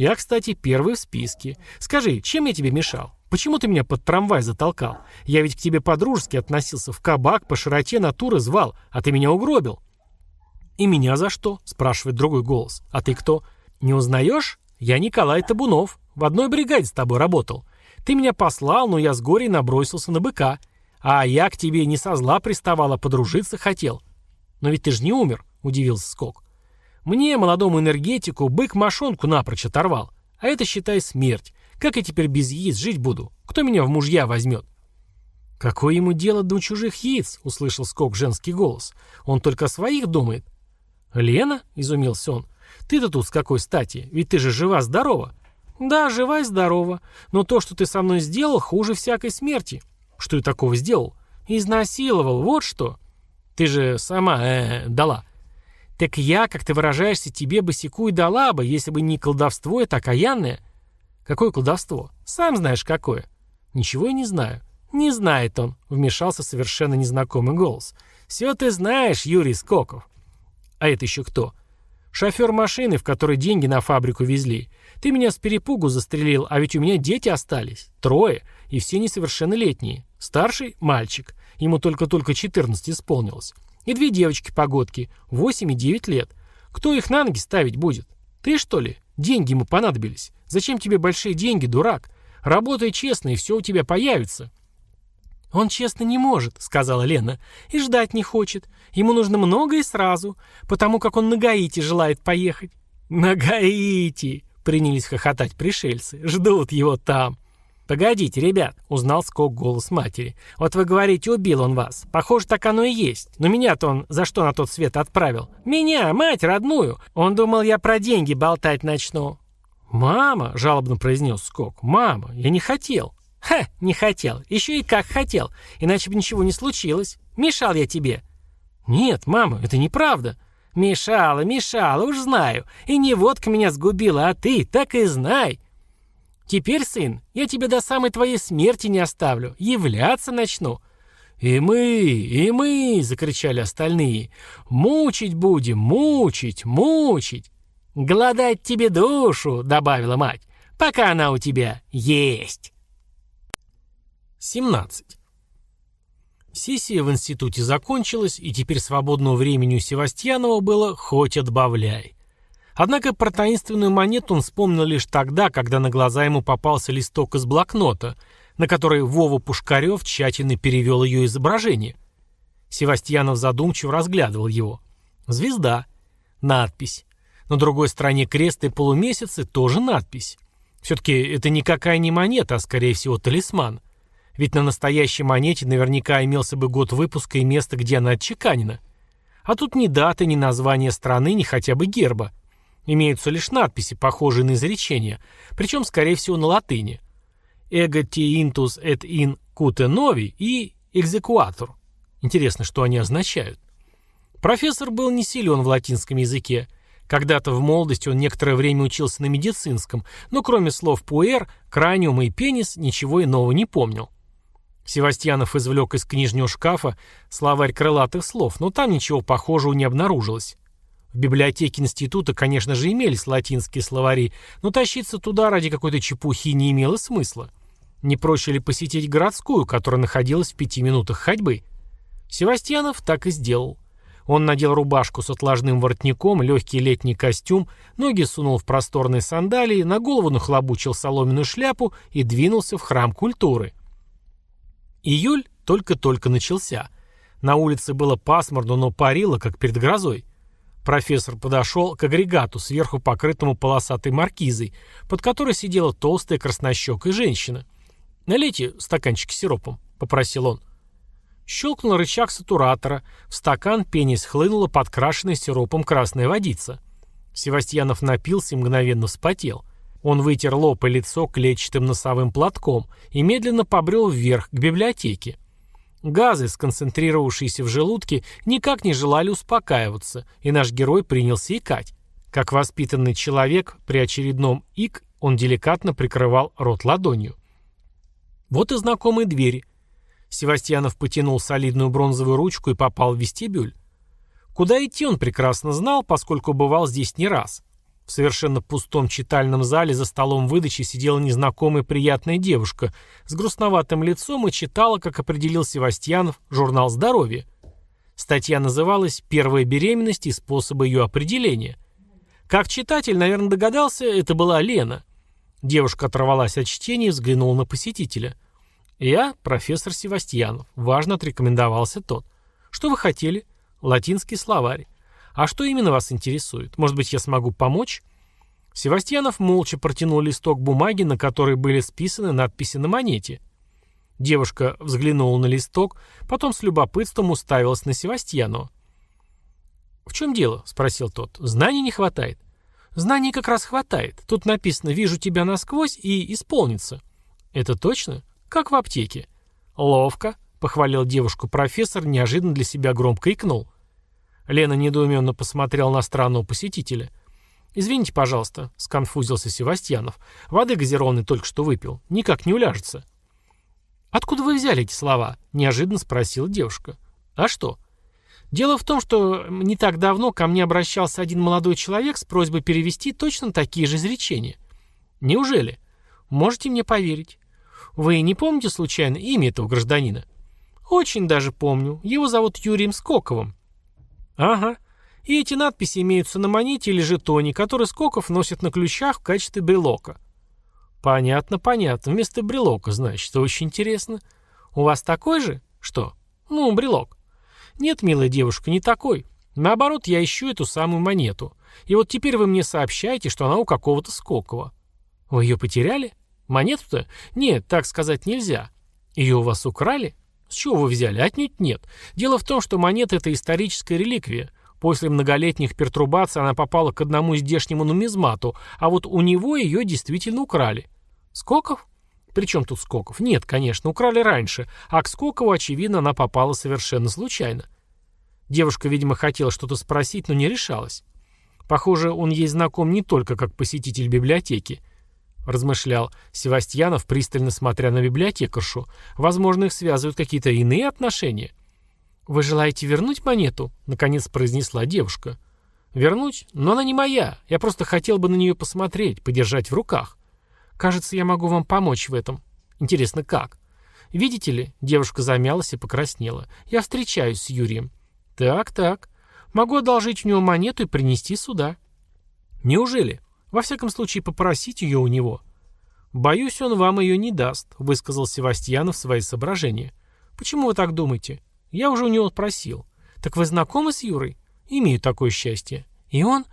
Я, кстати, первый в списке. Скажи, чем я тебе мешал? Почему ты меня под трамвай затолкал? Я ведь к тебе по-дружески относился, в кабак по широте натуры звал, а ты меня угробил». «И меня за что?» – спрашивает другой голос. «А ты кто? Не узнаешь? Я Николай Табунов. В одной бригаде с тобой работал. Ты меня послал, но я с горей набросился на быка. А я к тебе не со зла приставал, а подружиться хотел. Но ведь ты же не умер, удивился Скок. Мне, молодому энергетику, бык мошонку напрочь оторвал. А это, считай, смерть. Как я теперь без яиц жить буду? Кто меня в мужья возьмет? «Какое ему дело до чужих яиц?» — услышал Скок женский голос. «Он только о своих думает». «Лена?» — изумился он. «Ты-то тут с какой стати? Ведь ты же жива-здорова». «Да, жива и здорова. Но то, что ты со мной сделал, хуже всякой смерти». «Что я такого сделал?» «Изнасиловал, вот что». «Ты же сама э, дала». «Так я, как ты выражаешься, тебе босику и дала бы, если бы не колдовство это окаянное». «Какое колдовство? Сам знаешь, какое». «Ничего я не знаю». «Не знает он», — вмешался совершенно незнакомый голос. «Все ты знаешь, Юрий Скоков». «А это еще кто?» «Шофер машины, в которой деньги на фабрику везли. Ты меня с перепугу застрелил, а ведь у меня дети остались. Трое, и все несовершеннолетние. Старший — мальчик. Ему только-только 14 исполнилось. И две девочки-погодки, 8 и 9 лет. Кто их на ноги ставить будет? Ты, что ли? Деньги ему понадобились. Зачем тебе большие деньги, дурак? Работай честно, и все у тебя появится». «Он честно не может», — сказала Лена, — «и ждать не хочет. Ему нужно много и сразу, потому как он на Гаити желает поехать». «На Гаити!» — принялись хохотать пришельцы. «Ждут его там». «Погодите, ребят», — узнал Скок голос матери. «Вот вы говорите, убил он вас. Похоже, так оно и есть. Но меня-то он за что на тот свет отправил? Меня, мать родную. Он думал, я про деньги болтать начну». «Мама», — жалобно произнес Скок, — «мама, я не хотел». «Ха, не хотел. Еще и как хотел. Иначе бы ничего не случилось. Мешал я тебе». «Нет, мама, это неправда». «Мешала, мешала, уж знаю. И не водка меня сгубила, а ты, так и знай». «Теперь, сын, я тебя до самой твоей смерти не оставлю. Являться начну». «И мы, и мы!» — закричали остальные. «Мучить будем, мучить, мучить!» «Гладать тебе душу!» — добавила мать. «Пока она у тебя есть!» 17. Сессия в институте закончилась, и теперь свободного времени у Севастьянова было хоть отбавляй. Однако про таинственную монету он вспомнил лишь тогда, когда на глаза ему попался листок из блокнота, на который Вова Пушкарев тщательно перевел ее изображение. Севастьянов задумчиво разглядывал его. Звезда. Надпись. На другой стороне крест и полумесяцы тоже надпись. Все-таки это никакая не монета, а скорее всего талисман. Ведь на настоящей монете наверняка имелся бы год выпуска и место, где она отчеканена. А тут ни даты, ни название страны, ни хотя бы герба. Имеются лишь надписи, похожие на изречения, причем, скорее всего, на латыни. «Эго ти интус et in cute novi» и «экзекуатор». Интересно, что они означают. Профессор был не силен в латинском языке. Когда-то в молодости он некоторое время учился на медицинском, но кроме слов «пуэр», «краниум» и «пенис» ничего иного не помнил. Севастьянов извлек из книжного шкафа словарь крылатых слов, но там ничего похожего не обнаружилось. В библиотеке института, конечно же, имелись латинские словари, но тащиться туда ради какой-то чепухи не имело смысла. Не проще ли посетить городскую, которая находилась в пяти минутах ходьбы? Севастьянов так и сделал. Он надел рубашку с отложным воротником, легкий летний костюм, ноги сунул в просторные сандалии, на голову нахлобучил соломенную шляпу и двинулся в храм культуры. Июль только-только начался. На улице было пасмурно, но парило, как перед грозой. Профессор подошел к агрегату, сверху покрытому полосатой маркизой, под которой сидела толстая краснощекая женщина. «Налейте стаканчик сиропом», — попросил он. Щелкнул рычаг сатуратора, в стакан пенись хлынула подкрашенная сиропом красная водица. Севастьянов напился и мгновенно вспотел. Он вытер лоб и лицо клетчатым носовым платком и медленно побрел вверх, к библиотеке. Газы, сконцентрировавшиеся в желудке, никак не желали успокаиваться, и наш герой принялся икать. Как воспитанный человек, при очередном ик он деликатно прикрывал рот ладонью. Вот и знакомые двери. Севастьянов потянул солидную бронзовую ручку и попал в вестибюль. Куда идти он прекрасно знал, поскольку бывал здесь не раз. В совершенно пустом читальном зале за столом выдачи сидела незнакомая приятная девушка с грустноватым лицом и читала, как определил Севастьянов, журнал «Здоровье». Статья называлась «Первая беременность и способы ее определения». Как читатель, наверное, догадался, это была Лена. Девушка оторвалась от чтения и взглянула на посетителя. «Я профессор Севастьянов», — важно отрекомендовался тот. «Что вы хотели?» «Латинский словарь». «А что именно вас интересует? Может быть, я смогу помочь?» Севастьянов молча протянул листок бумаги, на который были списаны надписи на монете. Девушка взглянула на листок, потом с любопытством уставилась на Севастьянова. «В чем дело?» — спросил тот. «Знаний не хватает». «Знаний как раз хватает. Тут написано «Вижу тебя насквозь» и «Исполнится». «Это точно? Как в аптеке». «Ловко», — похвалил девушку профессор, неожиданно для себя громко икнул. Лена недоуменно посмотрела на странного посетителя. «Извините, пожалуйста», — сконфузился Севастьянов. «Воды газированной только что выпил. Никак не уляжется». «Откуда вы взяли эти слова?» — неожиданно спросила девушка. «А что?» «Дело в том, что не так давно ко мне обращался один молодой человек с просьбой перевести точно такие же изречения». «Неужели?» «Можете мне поверить». «Вы не помните, случайно, имя этого гражданина?» «Очень даже помню. Его зовут Юрием Скоковым». «Ага. И эти надписи имеются на монете или жетоне, который Скоков носит на ключах в качестве брелока». «Понятно, понятно. Вместо брелока, значит. Очень интересно. У вас такой же? Что? Ну, брелок». «Нет, милая девушка, не такой. Наоборот, я ищу эту самую монету. И вот теперь вы мне сообщаете, что она у какого-то Скокова. Вы ее потеряли? Монету-то? Нет, так сказать нельзя. Ее у вас украли? С чего вы взяли? Отнюдь нет. Дело в том, что монета — это историческая реликвия. После многолетних пертурбаций она попала к одному здешнему нумизмату, а вот у него ее действительно украли. Скоков? Причем тут Скоков? Нет, конечно, украли раньше, а к Скокову, очевидно, она попала совершенно случайно. Девушка, видимо, хотела что-то спросить, но не решалась. Похоже, он ей знаком не только как посетитель библиотеки. Размышлял Севастьянов, пристально смотря на библиотекаршу. Возможно, их связывают какие-то иные отношения. «Вы желаете вернуть монету?» — наконец произнесла девушка. «Вернуть? Но она не моя. Я просто хотел бы на нее посмотреть, подержать в руках. Кажется, я могу вам помочь в этом. Интересно, как?» «Видите ли?» — девушка замялась и покраснела. «Я встречаюсь с Юрием». «Так, так. Могу одолжить у него монету и принести сюда». «Неужели? Во всяком случае, попросить ее у него». «Боюсь, он вам ее не даст», — высказал Севастьянов свои соображения. «Почему вы так думаете?» Я уже у него спросил. Так вы знакомы с Юрой? Имею такое счастье. И он?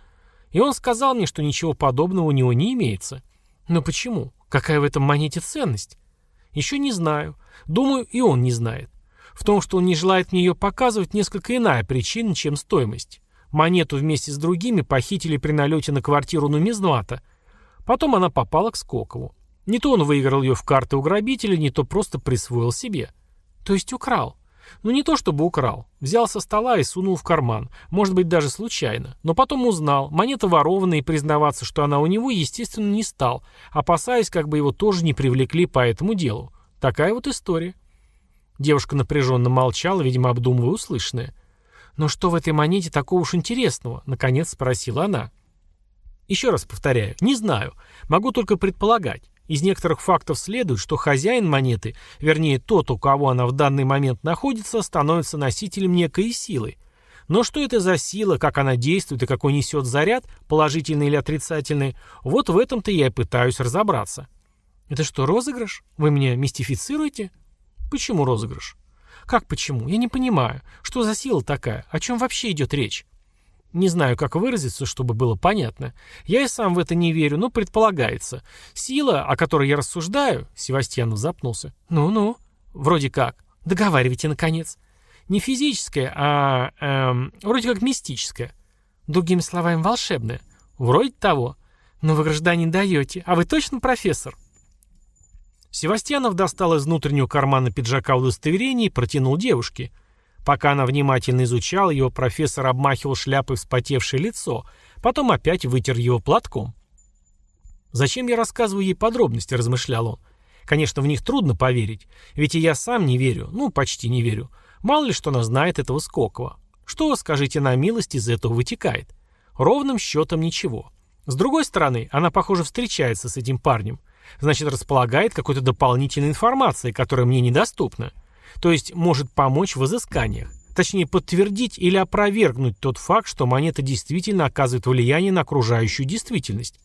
И он сказал мне, что ничего подобного у него не имеется. Но почему? Какая в этом монете ценность? Еще не знаю. Думаю, и он не знает. В том, что он не желает мне ее показывать, несколько иная причина, чем стоимость. Монету вместе с другими похитили при налете на квартиру нумизмата. Потом она попала к Скокову. Не то он выиграл ее в карты у грабителя, не то просто присвоил себе. То есть украл. Ну не то чтобы украл. Взял со стола и сунул в карман. Может быть, даже случайно. Но потом узнал. Монета ворованная и признаваться, что она у него, естественно, не стал, опасаясь, как бы его тоже не привлекли по этому делу. Такая вот история. Девушка напряженно молчала, видимо, обдумывая услышанное. «Но что в этой монете такого уж интересного?» — наконец спросила она. «Еще раз повторяю, не знаю. Могу только предполагать. Из некоторых фактов следует, что хозяин монеты, вернее тот, у кого она в данный момент находится, становится носителем некой силы. Но что это за сила, как она действует и какой несет заряд, положительный или отрицательный, вот в этом-то я и пытаюсь разобраться. Это что, розыгрыш? Вы меня мистифицируете? Почему розыгрыш? Как почему? Я не понимаю. Что за сила такая? О чем вообще идет речь? Не знаю, как выразиться, чтобы было понятно. Я и сам в это не верю, но предполагается. Сила, о которой я рассуждаю, Севастьянов запнулся. Ну-ну, вроде как. Договаривайте, наконец. Не физическая, а эм, вроде как мистическая. Другими словами, волшебная. Вроде того. Но вы, гражданин, даете. А вы точно профессор? Севастьянов достал из внутреннего кармана пиджака удостоверение и протянул девушке – Пока она внимательно изучала его, профессор обмахивал шляпой вспотевшее лицо, потом опять вытер его платком. «Зачем я рассказываю ей подробности?» – размышлял он. «Конечно, в них трудно поверить, ведь и я сам не верю, ну, почти не верю. Мало ли, что она знает этого Скокова. Что, скажите на милость, из этого вытекает? Ровным счетом ничего. С другой стороны, она, похоже, встречается с этим парнем. Значит, располагает какой-то дополнительной информацией, которая мне недоступна. То есть может помочь в изысканиях. Точнее, подтвердить или опровергнуть тот факт, что монета действительно оказывает влияние на окружающую действительность.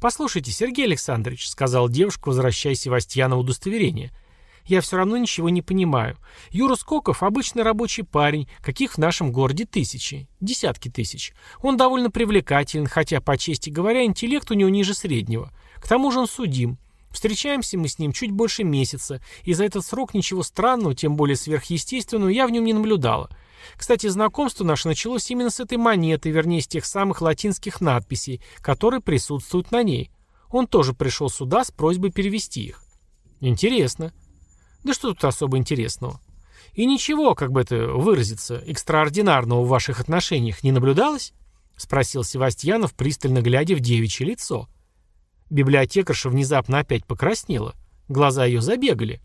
«Послушайте, Сергей Александрович», — сказал девушка, возвращая Севастьяна в удостоверение, — «я все равно ничего не понимаю. Юра Скоков — обычный рабочий парень, каких в нашем городе тысячи, десятки тысяч. Он довольно привлекателен, хотя, по чести говоря, интеллект у него ниже среднего. К тому же он судим. Встречаемся мы с ним чуть больше месяца, и за этот срок ничего странного, тем более сверхъестественного, я в нем не наблюдала. Кстати, знакомство наше началось именно с этой монеты, вернее, с тех самых латинских надписей, которые присутствуют на ней. Он тоже пришел сюда с просьбой перевести их. Интересно. Да что тут особо интересного? И ничего, как бы это выразиться, экстраординарного в ваших отношениях не наблюдалось? Спросил Севастьянов, пристально глядя в девичье лицо. Библиотекарша внезапно опять покраснела. Глаза ее забегали.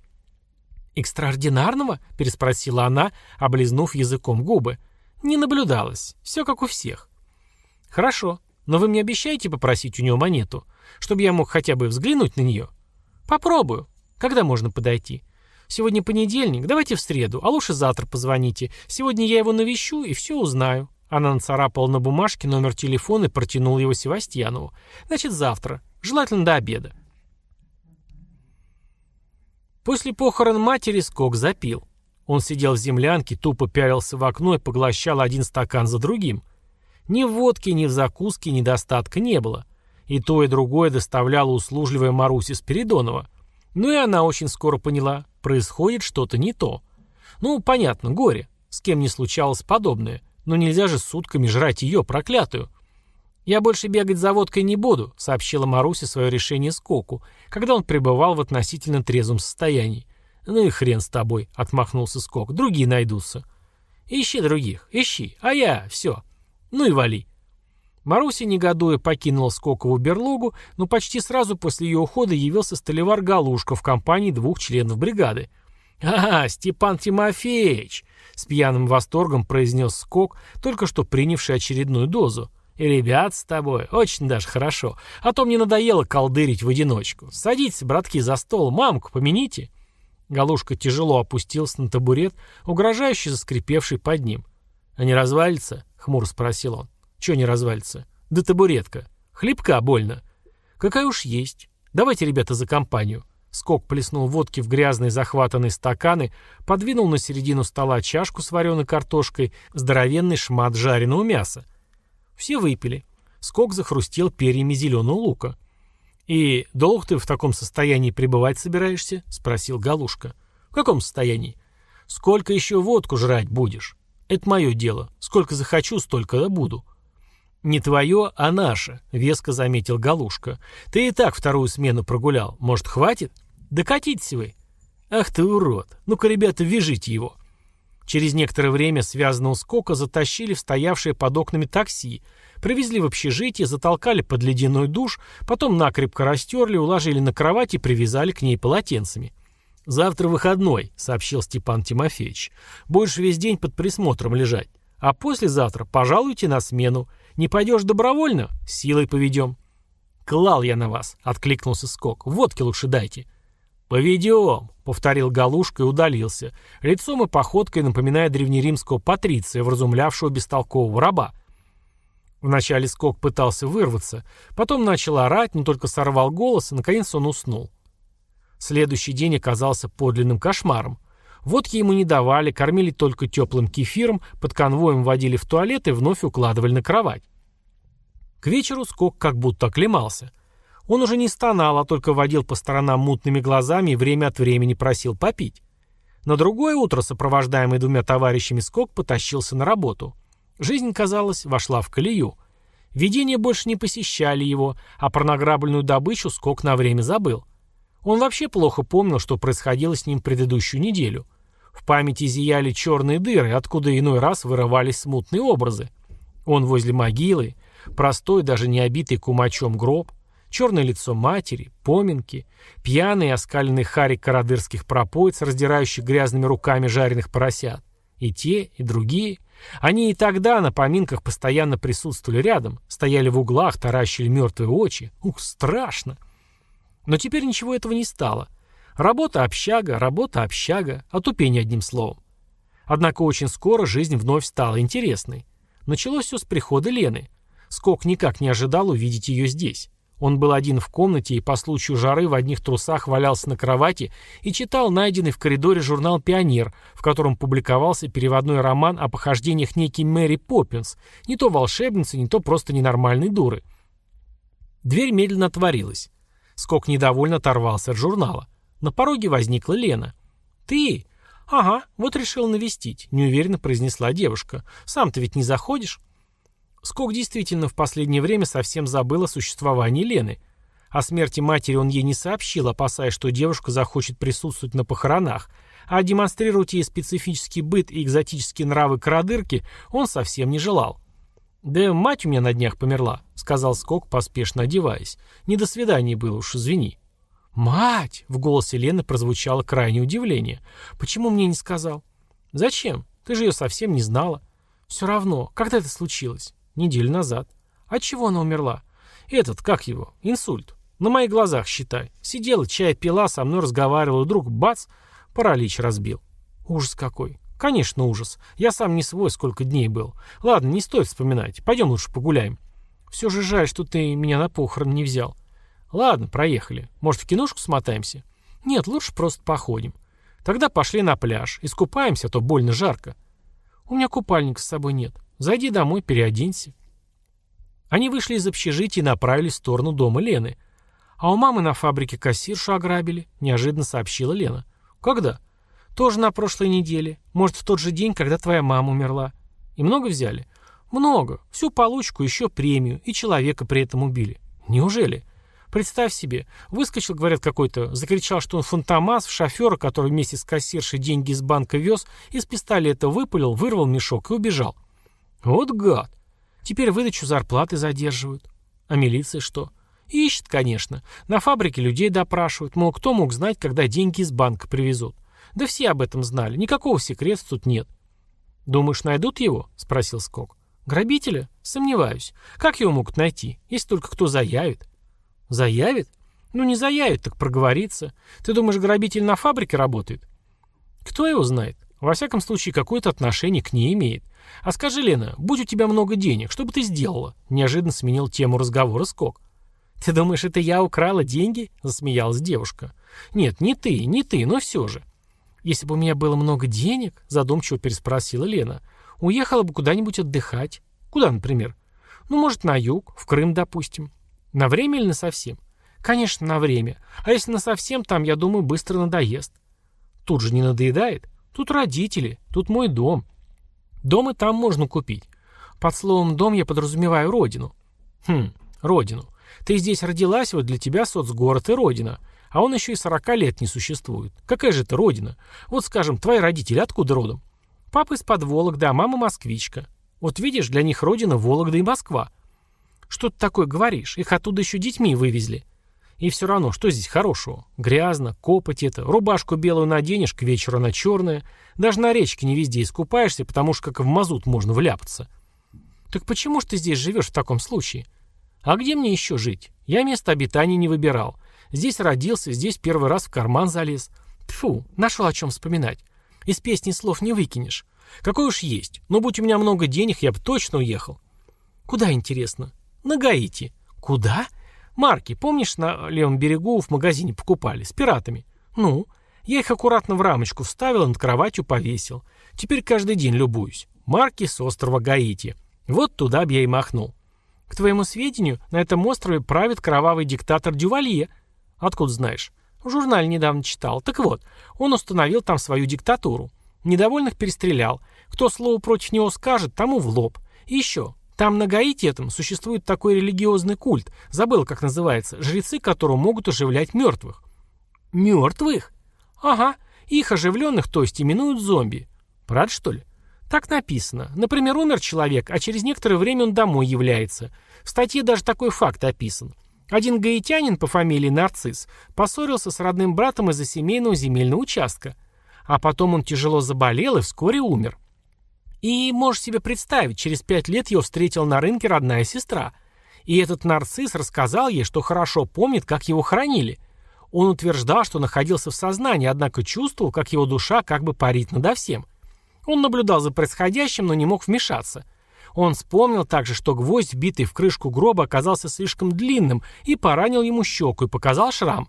«Экстраординарного?» — переспросила она, облизнув языком губы. «Не наблюдалось. Все как у всех». «Хорошо. Но вы мне обещаете попросить у него монету, чтобы я мог хотя бы взглянуть на нее?» «Попробую. Когда можно подойти?» «Сегодня понедельник. Давайте в среду. А лучше завтра позвоните. Сегодня я его навещу и все узнаю». Она нацарапала на бумажке номер телефона и протянула его Севастьянову. «Значит, завтра. Желательно до обеда». После похорон матери Скок запил. Он сидел в землянке, тупо пялился в окно и поглощал один стакан за другим. Ни в водке, ни в закуске недостатка не было. И то, и другое доставляла услужливая Маруся Спиридонова. Ну и она очень скоро поняла, происходит что-то не то. Ну, понятно, горе. С кем не случалось подобное. Но нельзя же сутками жрать ее, проклятую. «Я больше бегать за водкой не буду», — сообщила Маруся свое решение Скоку, когда он пребывал в относительно трезвом состоянии. «Ну и хрен с тобой», — отмахнулся Скок, — «другие найдутся». «Ищи других, ищи, а я, все. Ну и вали». Маруся, негодуя, покинула Скокову берлогу, но почти сразу после ее ухода явился столевар Галушка в компании двух членов бригады. «А, Степан Тимофеевич!» — с пьяным восторгом произнес Скок, только что принявший очередную дозу. И ребят с тобой. Очень даже хорошо. А то мне надоело колдырить в одиночку. Садитесь, братки, за стол. Мамку помяните». Галушка тяжело опустился на табурет, угрожающе заскрипевший под ним. «А не развалится?» — хмур спросил он. «Чего не развалится?» «Да табуретка. Хлебка больно». «Какая уж есть. Давайте, ребята, за компанию». Скок плеснул водки в грязные захватанные стаканы, подвинул на середину стола чашку с вареной картошкой, здоровенный шмат жареного мяса. Все выпили. Скок захрустел перьями зеленого лука. «И долго ты в таком состоянии пребывать собираешься?» — спросил Галушка. «В каком состоянии?» «Сколько еще водку жрать будешь?» «Это мое дело. Сколько захочу, столько буду». «Не твое, а наше», — веско заметил Галушка. «Ты и так вторую смену прогулял. Может, хватит? Докатитесь вы». «Ах ты урод! Ну-ка, ребята, вяжите его». Через некоторое время связанного скока затащили в стоявшее под окнами такси, привезли в общежитие, затолкали под ледяной душ, потом накрепко растерли, уложили на кровать и привязали к ней полотенцами. «Завтра выходной», — сообщил Степан Тимофеевич. «Будешь весь день под присмотром лежать. А послезавтра пожалуйте на смену. Не пойдешь добровольно? Силой поведем». «Клал я на вас», — откликнулся Скок. «Водки лучше дайте». «Поведем», — повторил Галушка и удалился, лицом и походкой напоминая древнеримского патриция, вразумлявшего бестолкового раба. Вначале Скок пытался вырваться, потом начал орать, но только сорвал голос, и наконец он уснул. Следующий день оказался подлинным кошмаром. Водки ему не давали, кормили только теплым кефиром, под конвоем водили в туалет и вновь укладывали на кровать. К вечеру Скок как будто оклемался — он уже не стонал, а только водил по сторонам мутными глазами и время от времени просил попить. На другое утро, сопровождаемый двумя товарищами, Скок потащился на работу. Жизнь, казалось, вошла в колею. Видения больше не посещали его, а про награбленную добычу Скок на время забыл. Он вообще плохо помнил, что происходило с ним предыдущую неделю. В памяти зияли черные дыры, откуда иной раз вырывались смутные образы. Он возле могилы, простой, даже не обитый кумачом гроб, черное лицо матери, поминки, пьяный оскаленный харик карадырских пропоиц, раздирающих грязными руками жареных поросят. И те, и другие, Они и тогда на поминках постоянно присутствовали рядом, стояли в углах, таращили мертвые очи. Ух, страшно! Но теперь ничего этого не стало. Работа общага, работа общага, отупение одним словом. Однако очень скоро жизнь вновь стала интересной. Началось все с прихода Лены. Скок никак не ожидал увидеть ее здесь. Он был один в комнате и по случаю жары в одних трусах валялся на кровати и читал найденный в коридоре журнал «Пионер», в котором публиковался переводной роман о похождениях некой Мэри Поппинс, не то волшебницы, не то просто ненормальной дуры. Дверь медленно отворилась. Скок недовольно оторвался от журнала. На пороге возникла Лена. «Ты?» «Ага, вот решил навестить», — неуверенно произнесла девушка. «Сам-то ведь не заходишь?» Скок действительно в последнее время совсем забыл о существовании Лены. О смерти матери он ей не сообщил, опасаясь, что девушка захочет присутствовать на похоронах, а демонстрировать ей специфический быт и экзотические нравы карадырки он совсем не желал. «Да мать у меня на днях померла», — сказал Скок, поспешно одеваясь. «Не до свидания было уж, извини». «Мать!» — в голосе Лены прозвучало крайнее удивление. «Почему мне не сказал?» «Зачем? Ты же ее совсем не знала». «Все равно. Когда это случилось?» Неделю назад. От чего она умерла? Этот, как его? Инсульт. На моих глазах, считай. Сидела, чай пила, со мной разговаривала, вдруг бац, паралич разбил. Ужас какой. Конечно, ужас. Я сам не свой, сколько дней был. Ладно, не стоит вспоминать. Пойдем лучше погуляем. Все же жаль, что ты меня на похорон не взял. Ладно, проехали. Может, в киношку смотаемся? Нет, лучше просто походим. Тогда пошли на пляж. Искупаемся, а то больно жарко. У меня купальника с собой нет. Зайди домой, переоденься. Они вышли из общежития и направились в сторону дома Лены. А у мамы на фабрике кассиршу ограбили, неожиданно сообщила Лена. Когда? Тоже на прошлой неделе. Может, в тот же день, когда твоя мама умерла. И много взяли? Много. Всю получку, еще премию. И человека при этом убили. Неужели? Представь себе, выскочил, говорят, какой-то, закричал, что он фантомас, шофера, который вместе с кассиршей деньги из банка вез, из пистолета выпалил, вырвал мешок и убежал. Вот гад. Теперь выдачу зарплаты задерживают. А милиция что? Ищет, конечно. На фабрике людей допрашивают. Мол, кто мог знать, когда деньги из банка привезут? Да все об этом знали. Никакого секрета тут нет. «Думаешь, найдут его?» — спросил Скок. «Грабителя? Сомневаюсь. Как его могут найти, если только кто заявит?» «Заявит? Ну, не заявит, так проговорится. Ты думаешь, грабитель на фабрике работает?» «Кто его знает? Во всяком случае, какое-то отношение к ней имеет. «А скажи, Лена, будь у тебя много денег, что бы ты сделала?» Неожиданно сменил тему разговора Скок. «Ты думаешь, это я украла деньги?» — засмеялась девушка. «Нет, не ты, не ты, но все же». «Если бы у меня было много денег», — задумчиво переспросила Лена, «уехала бы куда-нибудь отдыхать. Куда, например? Ну, может, на юг, в Крым, допустим. На время или на совсем? Конечно, на время. А если на совсем, там, я думаю, быстро надоест. Тут же не надоедает. Тут родители, тут мой дом. Дом и там можно купить. Под словом «дом» я подразумеваю родину. Хм, родину. Ты здесь родилась, вот для тебя соцгород и родина. А он еще и 40 лет не существует. Какая же это родина? Вот, скажем, твои родители откуда родом? Папа из-под Вологды, а мама москвичка. Вот видишь, для них родина Вологда и Москва. Что ты такое говоришь? Их оттуда еще детьми вывезли. И все равно, что здесь хорошего? Грязно, копоть это, рубашку белую наденешь, к вечеру она черная. Даже на речке не везде искупаешься, потому что как в мазут можно вляпаться. Так почему ж ты здесь живешь в таком случае? А где мне еще жить? Я место обитания не выбирал. Здесь родился, здесь первый раз в карман залез. Тфу, нашел о чем вспоминать. Из песни слов не выкинешь. Какой уж есть. Но будь у меня много денег, я бы точно уехал. Куда, интересно? На Гаити. Куда? Марки, помнишь, на левом берегу в магазине покупали, с пиратами? Ну, я их аккуратно в рамочку вставил и над кроватью повесил. Теперь каждый день любуюсь. Марки с острова Гаити. Вот туда б я и махнул. К твоему сведению, на этом острове правит кровавый диктатор Дювалье. Откуда знаешь? В журнале недавно читал. Так вот, он установил там свою диктатуру. Недовольных перестрелял. Кто слово против него скажет, тому в лоб. И еще, там на Гаити этом существует такой религиозный культ, забыл, как называется, жрецы которого могут оживлять мертвых. Мертвых? Ага, их оживленных, то есть именуют зомби. Правда, что ли? Так написано. Например, умер человек, а через некоторое время он домой является. В статье даже такой факт описан. Один гаитянин по фамилии Нарцисс поссорился с родным братом из-за семейного земельного участка. А потом он тяжело заболел и вскоре умер. И можешь себе представить, через пять лет ее встретила на рынке родная сестра. И этот нарцисс рассказал ей, что хорошо помнит, как его хоронили. Он утверждал, что находился в сознании, однако чувствовал, как его душа как бы парит надо всем. Он наблюдал за происходящим, но не мог вмешаться. Он вспомнил также, что гвоздь, вбитый в крышку гроба, оказался слишком длинным и поранил ему щеку и показал шрам.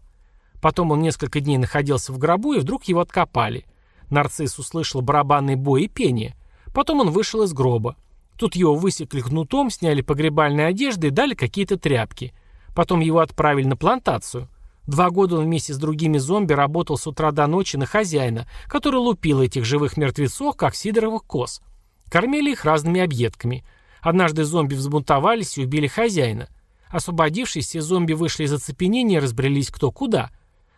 Потом он несколько дней находился в гробу, и вдруг его откопали. Нарцисс услышал барабанный бой и пение. Потом он вышел из гроба. Тут его высекли гнутом, сняли погребальные одежды и дали какие-то тряпки. Потом его отправили на плантацию. Два года он вместе с другими зомби работал с утра до ночи на хозяина, который лупил этих живых мертвецов, как сидоровых коз. Кормили их разными объедками. Однажды зомби взбунтовались и убили хозяина. Освободившись, все зомби вышли из оцепенения и разбрелись кто куда.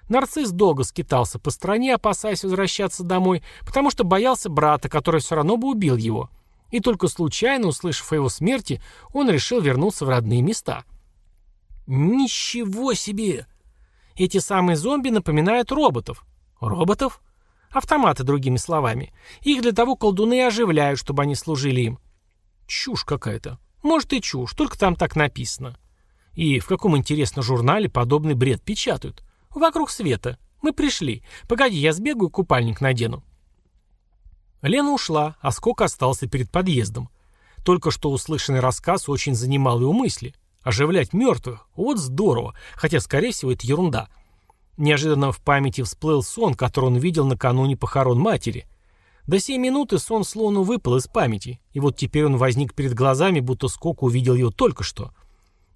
Нарцисс долго скитался по стране, опасаясь возвращаться домой, потому что боялся брата, который все равно бы убил его. И только случайно, услышав о его смерти, он решил вернуться в родные места. «Ничего себе!» Эти самые зомби напоминают роботов. Роботов? Автоматы, другими словами. Их для того колдуны оживляют, чтобы они служили им. Чушь какая-то. Может и чушь, только там так написано. И в каком, интересно, журнале подобный бред печатают? Вокруг света. Мы пришли. Погоди, я сбегаю, купальник надену. Лена ушла, а Скок остался перед подъездом. Только что услышанный рассказ очень занимал его мысли. Оживлять мертвых? Вот здорово, хотя, скорее всего, это ерунда. Неожиданно в памяти всплыл сон, который он видел накануне похорон матери. До сей минуты сон словно выпал из памяти, и вот теперь он возник перед глазами, будто Скок увидел его только что.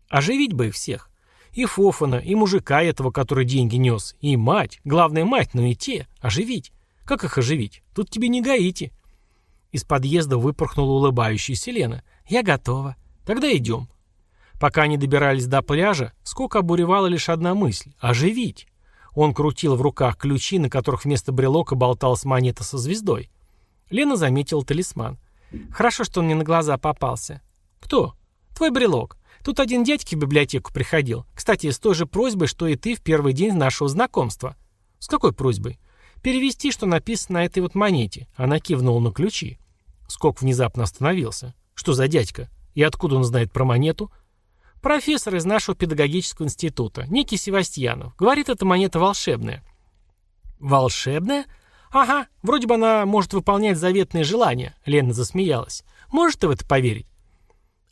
Оживить бы их всех. И Фофана, и мужика этого, который деньги нес, и мать, главная мать, но и те, оживить. Как их оживить? Тут тебе не гаите. Из подъезда выпорхнула улыбающаяся Лена. «Я готова. Тогда идем». Пока они добирались до пляжа, Скок обуревала лишь одна мысль — оживить. Он крутил в руках ключи, на которых вместо брелока болталась монета со звездой. Лена заметила талисман. «Хорошо, что он мне на глаза попался». «Кто?» «Твой брелок. Тут один дядька в библиотеку приходил. Кстати, с той же просьбой, что и ты в первый день нашего знакомства». «С какой просьбой?» «Перевести, что написано на этой вот монете». Она кивнула на ключи. Скок внезапно остановился. «Что за дядька? И откуда он знает про монету?» Профессор из нашего педагогического института, некий Севастьянов. Говорит, эта монета волшебная. Волшебная? Ага, вроде бы она может выполнять заветные желания. Лена засмеялась. Можешь ты в это поверить?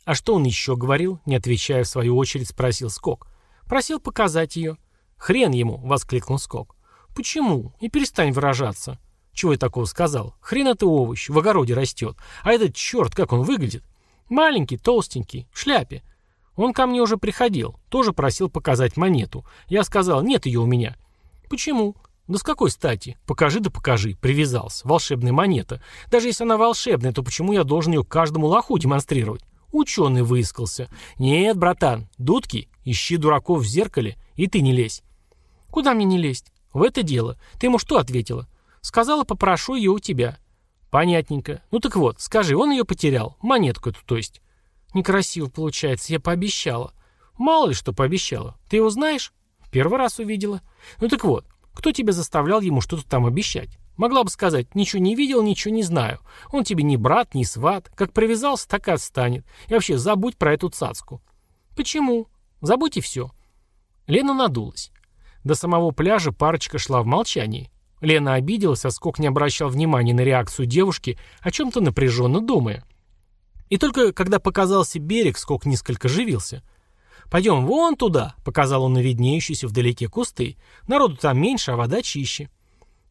А что он еще говорил? Не отвечая в свою очередь, спросил Скок. Просил показать ее. Хрен ему, воскликнул Скок. Почему? И перестань выражаться. Чего я такого сказал? Хрен это овощ, в огороде растет. А этот черт, как он выглядит? Маленький, толстенький, в шляпе. Он ко мне уже приходил, тоже просил показать монету. Я сказал, нет ее у меня. Почему? Да с какой стати? Покажи да покажи. Привязался. Волшебная монета. Даже если она волшебная, то почему я должен ее каждому лоху демонстрировать? Ученый выискался. Нет, братан, дудки, ищи дураков в зеркале, и ты не лезь. Куда мне не лезть? В это дело. Ты ему что ответила? Сказала, попрошу ее у тебя. Понятненько. Ну так вот, скажи, он ее потерял. Монетку эту, то есть. Некрасиво получается, я пообещала. Мало ли что пообещала. Ты его знаешь? Первый раз увидела. Ну так вот, кто тебя заставлял ему что-то там обещать? Могла бы сказать, ничего не видел, ничего не знаю. Он тебе ни брат, ни сват. Как привязался, так и отстанет. И вообще, забудь про эту цацку. Почему? Забудь и все. Лена надулась. До самого пляжа парочка шла в молчании. Лена обиделась, а Скок не обращал внимания на реакцию девушки, о чем-то напряженно думая. И только когда показался берег, Скок несколько живился. «Пойдем вон туда», — показал он на виднеющиеся вдалеке кусты. «Народу там меньше, а вода чище».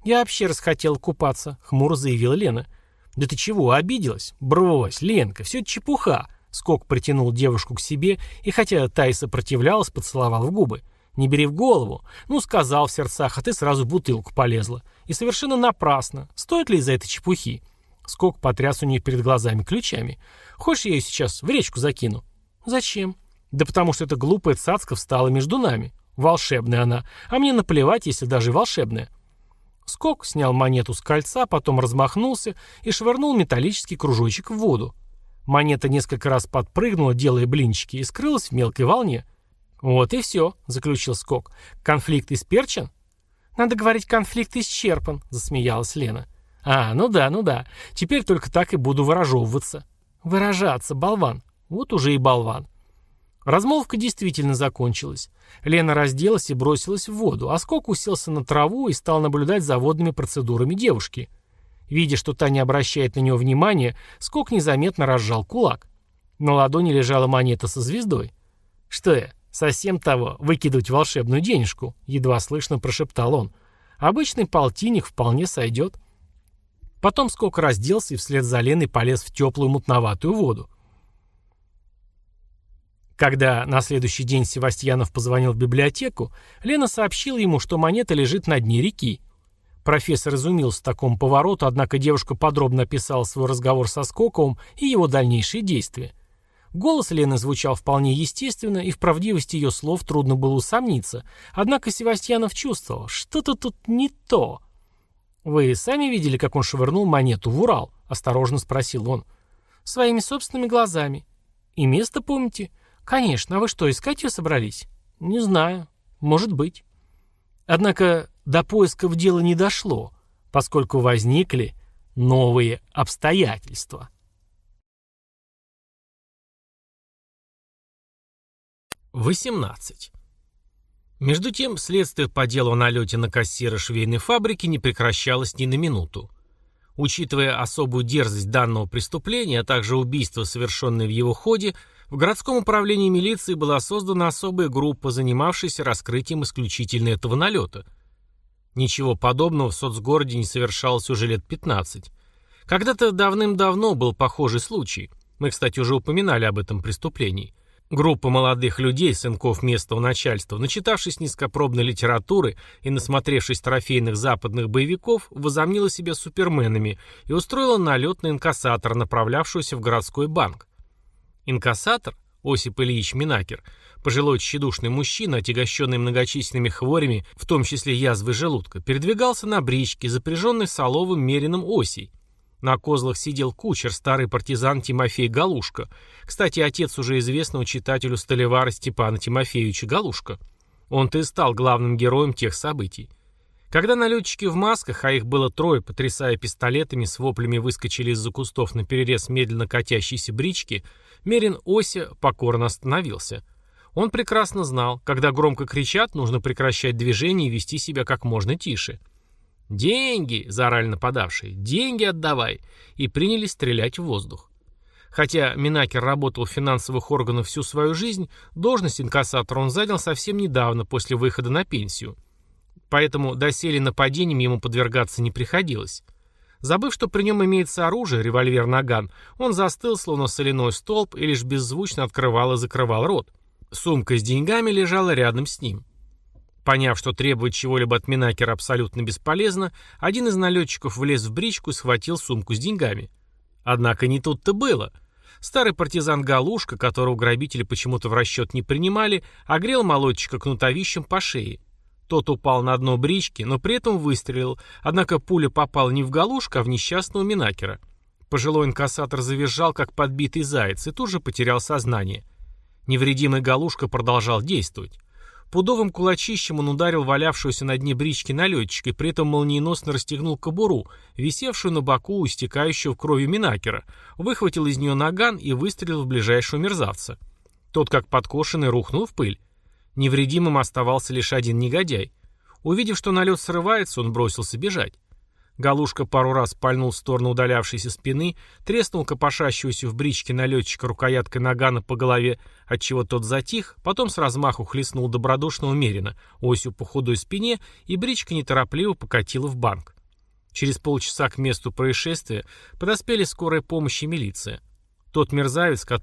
«Я вообще расхотел купаться», — хмуро заявила Лена. «Да ты чего, обиделась? Брось, Ленка, все чепуха». Скок притянул девушку к себе, и хотя та и сопротивлялась, поцеловал в губы. «Не бери в голову. Ну, сказал в сердцах, а ты сразу в бутылку полезла. И совершенно напрасно. Стоит ли из-за этой чепухи?» Скок потряс у нее перед глазами ключами. «Хочешь, я ее сейчас в речку закину?» «Зачем?» «Да потому что эта глупая цацка встала между нами. Волшебная она. А мне наплевать, если даже волшебная». Скок снял монету с кольца, потом размахнулся и швырнул металлический кружочек в воду. Монета несколько раз подпрыгнула, делая блинчики, и скрылась в мелкой волне. «Вот и все», — заключил Скок. «Конфликт исперчен?» «Надо говорить, конфликт исчерпан», — засмеялась Лена. А, ну да, ну да. Теперь только так и буду выражевываться. Выражаться, болван. Вот уже и болван. Размолвка действительно закончилась. Лена разделась и бросилась в воду, а Скок уселся на траву и стал наблюдать за водными процедурами девушки. Видя, что та не обращает на него внимания, Скок незаметно разжал кулак. На ладони лежала монета со звездой. «Что я, совсем того, выкидывать волшебную денежку?» — едва слышно прошептал он. «Обычный полтинник вполне сойдет». Потом Скок разделся и вслед за Леной полез в теплую мутноватую воду. Когда на следующий день Севастьянов позвонил в библиотеку, Лена сообщила ему, что монета лежит на дне реки. Профессор изумился такому повороту, однако девушка подробно описала свой разговор со Скоковым и его дальнейшие действия. Голос Лены звучал вполне естественно, и в правдивости ее слов трудно было усомниться, однако Севастьянов чувствовал, что-то тут не то. «Вы сами видели, как он швырнул монету в Урал?» — осторожно спросил он. «Своими собственными глазами. И место помните?» «Конечно. А вы что, искать ее собрались?» «Не знаю. Может быть». Однако до поисков дело не дошло, поскольку возникли новые обстоятельства. Восемнадцать. Между тем, следствие по делу о налете на кассира швейной фабрики не прекращалось ни на минуту. Учитывая особую дерзость данного преступления, а также убийство, совершенное в его ходе, в городском управлении милиции была создана особая группа, занимавшаяся раскрытием исключительно этого налета. Ничего подобного в соцгороде не совершалось уже лет 15. Когда-то давным-давно был похожий случай. Мы, кстати, уже упоминали об этом преступлении. Группа молодых людей, сынков местного начальства, начитавшись низкопробной литературы и насмотревшись трофейных западных боевиков, возомнила себя суперменами и устроила налет на инкассатор, направлявшегося в городской банк. Инкассатор, Осип Ильич Минакер, пожилой тщедушный мужчина, отягощенный многочисленными хворями, в том числе язвой желудка, передвигался на бричке, запряженной соловым мерином осей. На козлах сидел кучер, старый партизан Тимофей Галушка. Кстати, отец уже известного читателю Столевара Степана Тимофеевича Галушка. Он-то и стал главным героем тех событий. Когда налетчики в масках, а их было трое, потрясая пистолетами, с воплями выскочили из-за кустов на перерез медленно катящейся брички, Мерин Ося покорно остановился. Он прекрасно знал, когда громко кричат, нужно прекращать движение и вести себя как можно тише. «Деньги!» — заорали нападавшие. «Деньги отдавай!» И принялись стрелять в воздух. Хотя Минакер работал в финансовых органах всю свою жизнь, должность инкассатора он занял совсем недавно, после выхода на пенсию поэтому доселе нападениям ему подвергаться не приходилось. Забыв, что при нем имеется оружие, револьвер-наган, он застыл, словно соляной столб, и лишь беззвучно открывал и закрывал рот. Сумка с деньгами лежала рядом с ним. Поняв, что требовать чего-либо от Минакера абсолютно бесполезно, один из налетчиков влез в бричку и схватил сумку с деньгами. Однако не тут-то было. Старый партизан Галушка, которого грабители почему-то в расчет не принимали, огрел молодчика кнутовищем по шее. Тот упал на дно брички, но при этом выстрелил, однако пуля попала не в галушку, а в несчастного Минакера. Пожилой инкассатор завизжал, как подбитый заяц, и тут же потерял сознание. Невредимый галушка продолжал действовать. Пудовым кулачищем он ударил валявшуюся на дне брички налетчика и при этом молниеносно расстегнул кобуру, висевшую на боку у истекающего кровью Минакера, выхватил из нее наган и выстрелил в ближайшего мерзавца. Тот, как подкошенный, рухнул в пыль. Невредимым оставался лишь один негодяй. Увидев, что налет срывается, он бросился бежать. Галушка пару раз пальнул в сторону удалявшейся спины, треснул копошащегося в бричке налетчика рукояткой нагана по голове, отчего тот затих, потом с размаху хлестнул добродушного Мерина, осью по худой спине, и бричка неторопливо покатила в банк. Через полчаса к месту происшествия подоспели скорая помощь и милиция. Тот мерзавец, который